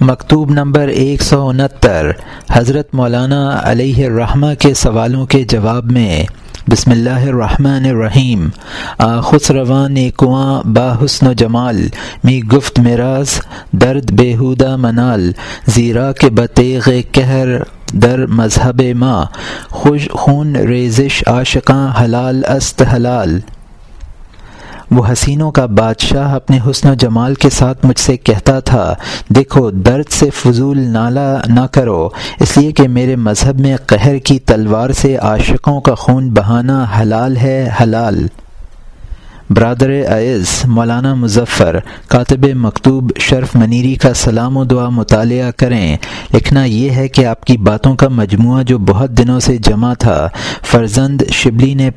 مکتوب نمبر ایک سو انہتر، حضرت مولانا علیہ الرحمہ کے سوالوں کے جواب میں، بسم اللہ الرحمن الرحیم خسروان کنواں با حسن و جمال، می گفت میراز درد بےحودہ منال، زیرا کے بتیغ کہر در مذہب ماں خوش خون ریزش عاشقاں حلال است حلال۔ وہ حسینوں کا بادشاہ اپنے حسن و جمال کے ساتھ مجھ سے کہتا تھا، دیکھو، درد سے فضول نالا نہ کرو، اس لیے کہ میرے مذہب میں قہر کی تلوار سے عاشقوں کا خون بہانا حلال ہے، حلال۔ برادر اعز مولانا مظفر، کاتب مکتوب شرف منیری کا سلام و دعا مطالعہ کریں۔ لکھنا یہ ہے کہ آپ کی باتوں کا مجموعہ جو بہت دنوں سے جمع تھا، فرزند شبلی نے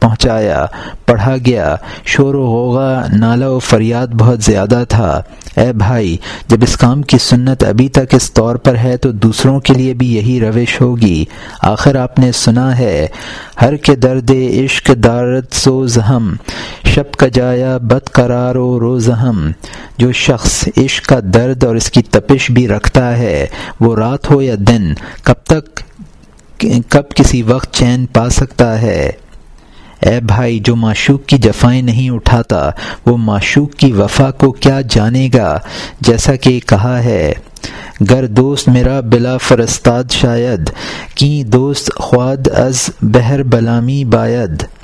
پہنچایا، پڑھا گیا۔ شور و غوغا نالا و فریاد بہت زیادہ تھا۔ اے بھائی، جب اس کام کی سنت ابھی تک اس طور پر ہے تو دوسروں کے لیے بھی یہی روش ہوگی۔ آخر آپ نے سنا ہے، ہر کے درد عشق دارت سوز ہم۔ شب کا جایا بد قرار و روز ہم۔ جو شخص عشق کا درد اور اس کی تپش بھی رکھتا ہے، وہ رات ہو یا دن، کب تک، کب کسی وقت چین پا سکتا ہے۔ اے بھائی، جو معشوق کی جفائیں نہیں اٹھاتا، وہ معشوق کی وفا کو کیا جانے گا؟ جیسا کہ کہا ہے، گر دوست میرا بلا فرستاد شاید کی دوست خواد از بہر بلامی باید۔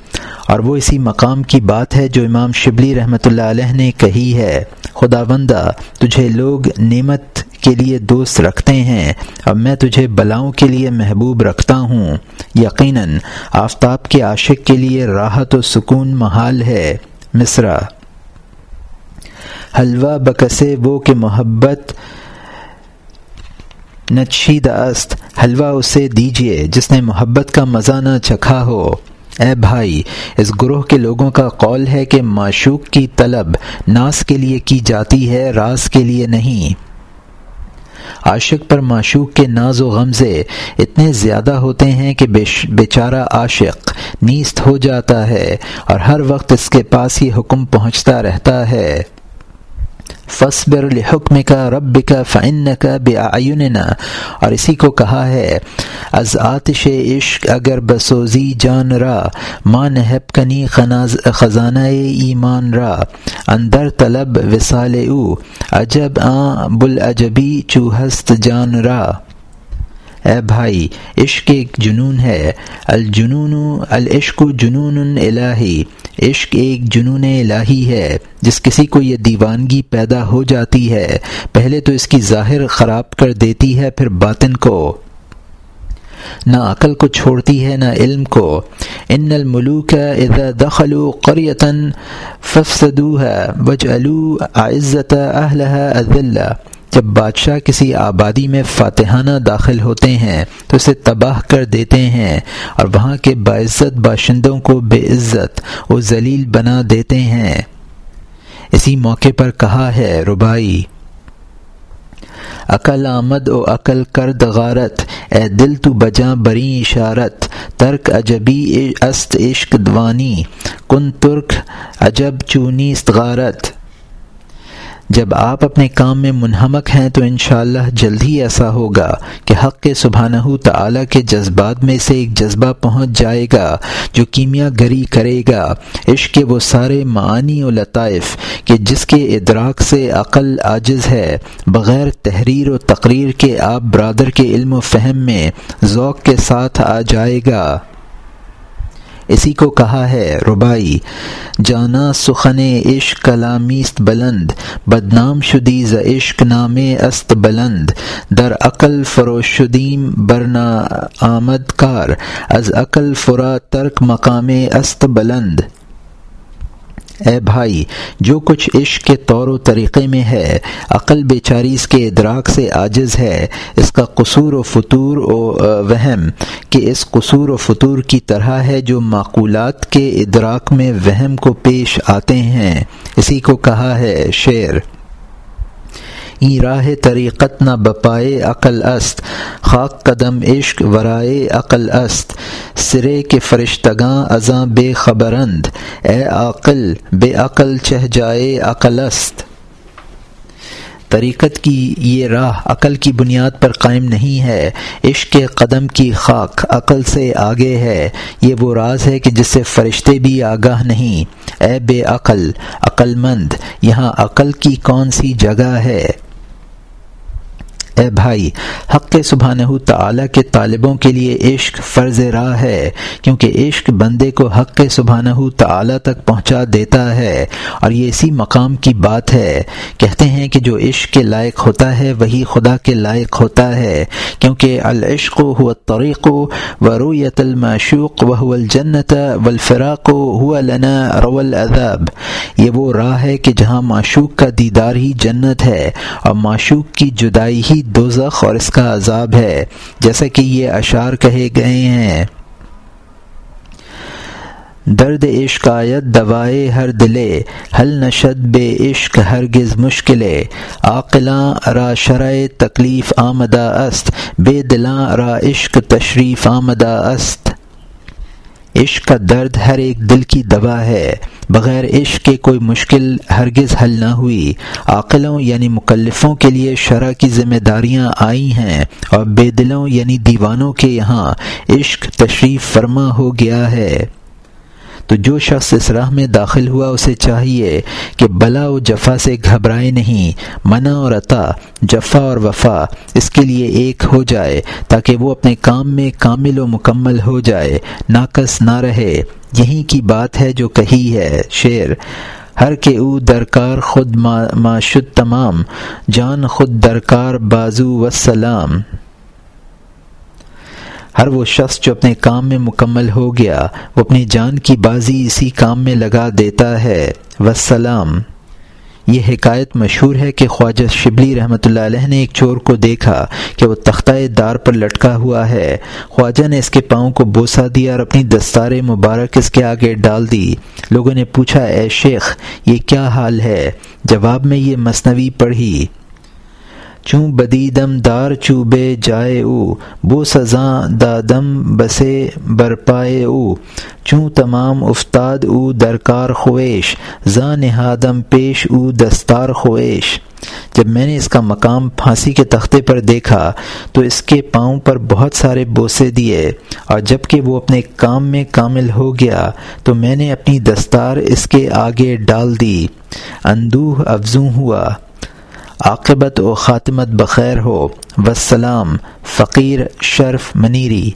اور وہ اسی مقام کی بات ہے جو امام شبلی رحمۃ اللہ علیہ نے کہی ہے۔ خدا بندہ تجھے لوگ نعمت کے لیے دوست رکھتے ہیں اب میں تجھے بلاؤں کے لیے محبوب رکھتا ہوں۔ یقیناً آفتاب کے عاشق کے لیے راحت و سکون محال ہے۔ مصرا حلوہ بکسے وہ کہ محبت نچید است حلوہ اسے دیجیے جس نے محبت کا مزہ نہ چکھا ہو۔ اے بھائی، اس گروہ کے لوگوں کا قول ہے کہ معشوق کی طلب ناس کے لیے کی جاتی ہے، راز کے لیے نہیں۔ عاشق پر معشوق کے ناز و غمزے اتنے زیادہ ہوتے ہیں کہ بیچارہ عاشق نیست ہو جاتا ہے اور ہر وقت اس کے پاس ہی حکم پہنچتا رہتا ہے۔ فصبر الحکم کا رب کا فن کا اور اسی کو کہا ہے، از آتش عشق اگر بسوزی جان را ماں نہب کنی خزانہ ایمان را۔ اندر طلب وسال او، عجب آ بل اجبی چوہست جان را۔ اے بھائی، عشق ایک جنون ہے۔ الجنون، العشق جنون الہی۔ عشق ایک جنون الہی ہے، جس کسی کو یہ دیوانگی پیدا ہو جاتی ہے۔ پہلے تو اس کی ظاہر خراب کر دیتی ہے، پھر باطن کو۔ نہ عقل کو چھوڑتی ہے، نہ علم کو۔ ان الملوک اذا دخلوا قریتا ففسدوها وجعلوا عزت اہلها اذلہ۔ جب بادشاہ کسی آبادی میں فاتحانہ داخل ہوتے ہیں تو اسے تباہ کر دیتے ہیں اور وہاں کے باعزت باشندوں کو بے عزت و ذلیل بنا دیتے ہیں۔ اسی موقع پر کہا ہے ربائی عقل آمد و عقل کرد غارت، اے دل تو بجا بری اشارت، ترک عجبی است عشق دوانی، کن ترک عجب چونی استغارت جب آپ اپنے کام میں منہمک ہیں تو انشاءاللہ اللہ جلد ہی ایسا ہوگا کہ حق کے سبحانہ تعالی کے جذبات میں سے ایک جذبہ پہنچ جائے گا جو کیمیا گری کرے گا۔ عشق کے وہ سارے معانی و لطائف کہ جس کے ادراک سے عقل عاجز ہے، بغیر تحریر و تقریر کے آپ برادر کے علم و فہم میں ذوق کے ساتھ آ جائے گا۔ اسی کو کہا ہے ربائی جانا سخن عشق کلامیست بلند، بدنام شدی ز عشق نام است بلند، در عقل فروشدیم برنا آمد کار، از عقل فرا ترک مقام است بلند. اے بھائی، جو کچھ عشق کے طور و طریقے میں ہے، عقل بیچاری اس کے ادراک سے عاجز ہے، اس کا قصور و فطور و وہم کہ اس قصور و فطور کی طرح ہے جو معقولات کے ادراک میں وہم کو پیش آتے ہیں۔ اسی کو کہا ہے شعر۔ ای راہ طریقت نہ بپائے عقل است، خاک قدم عشق ورائے عقل است۔ سرے کے فرشتگاں ازاں بے خبرند، اے عقل بے عقل چہ جائے عقل است۔ طریقت کی یہ راہ عقل کی بنیاد پر قائم نہیں ہے، عشق کے قدم کی خاک عقل سے آگے ہے۔ یہ وہ راز ہے کہ جس سے فرشتے بھی آگاہ نہیں۔ اے بے عقل عقل مند، یہاں عقل کی کون سی جگہ ہے؟ اے بھائی، حق سبحانہ تعالیٰ کے طالبوں کے لیے عشق فرض راہ ہے، کیونکہ عشق بندے کو حق سبحانہ تعالیٰ تک پہنچا دیتا ہے، اور یہ اسی مقام کی بات ہے۔ کہتے ہیں کہ جو عشق کے لائق ہوتا ہے، وہی خدا کے لائق ہوتا ہے، کیونکہ العشق ہو طریق و رویت المعشوق و الجنت و الفراق لنا رو العذاب۔ یہ وہ راہ ہے کہ جہاں معشوق کا دیدار ہی جنت ہے، اور معشوق کی جدائی ہی دوزخ اور اس کا عذاب ہے، جیسا کہ یہ اشعار کہے گئے ہیں۔ درد عشق آیت دوائے ہر دلے حل نشد بے عشق ہرگز مشکل عاقلاں را شرع تکلیف آمدہ است، بے دلاں را عشق تشریف آمدہ است۔ عشق کا درد ہر ایک دل کی دوا ہے۔ بغیر عشق کے کوئی مشکل ہرگز حل نہ ہوئی۔ عاقلوں یعنی مکلفوں کے لیے شرح کی ذمہ داریاں آئی ہیں اور بے دلوں یعنی دیوانوں کے یہاں عشق تشریف فرما ہو گیا ہے۔ تو جو شخص اس راہ میں داخل ہوا اسے چاہیے کہ بلا و جفا سے گھبرائے نہیں، منع اور عطا، جفا اور وفا اس کے لیے ایک ہو جائے تاکہ وہ اپنے کام میں کامل و مکمل ہو جائے، ناقص نہ رہے۔ یہی کی بات ہے جو کہی ہے شعر، ہر کے او درکار خود معشد تمام، جان خود درکار بازو وسلام ہر وہ شخص جو اپنے کام میں مکمل ہو گیا، وہ اپنی جان کی بازی اسی کام میں لگا دیتا ہے۔ وسلام یہ حکایت مشہور ہے کہ خواجہ شبلی رحمۃ اللہ علیہ نے ایک چور کو دیکھا کہ وہ تختہ دار پر لٹکا ہوا ہے۔ خواجہ نے اس کے پاؤں کو بوسا دیا اور اپنی دستار مبارک اس کے آگے ڈال دی۔ لوگوں نے پوچھا، اے شیخ، یہ کیا حال ہے؟ جواب میں، یہ مصنوعی پڑھی۔ چوں بدیدم دار چو بے جائے او، بو سزاں دادم بسے برپائے او۔ چوں تمام افتاد او درکار خویش، زاں نہادم پیش او دستار خویش۔ جب میں نے اس کا مقام پھانسی کے تختے پر دیکھا، تو اس کے پاؤں پر بہت سارے بوسے دیے۔ اور جبکہ وہ اپنے کام میں کامل ہو گیا، تو میں نے اپنی دستار اس کے آگے ڈال دی۔ اندوہ افزوں ہوا۔ عاقبت و خاتمت بخیر ہو. وسلام فقیر شرف منیری.